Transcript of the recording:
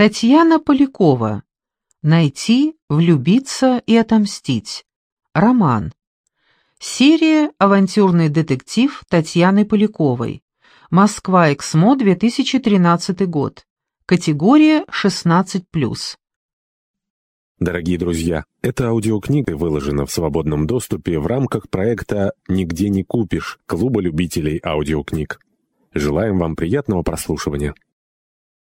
Татьяна Полякова. Найти, влюбиться и отомстить. Роман. Серия «Авантюрный детектив» Татьяны Поляковой. Москва, Эксмо, 2013 год. Категория 16+. Дорогие друзья, эта аудиокнига выложена в свободном доступе в рамках проекта «Нигде не купишь» Клуба любителей аудиокниг. Желаем вам приятного прослушивания.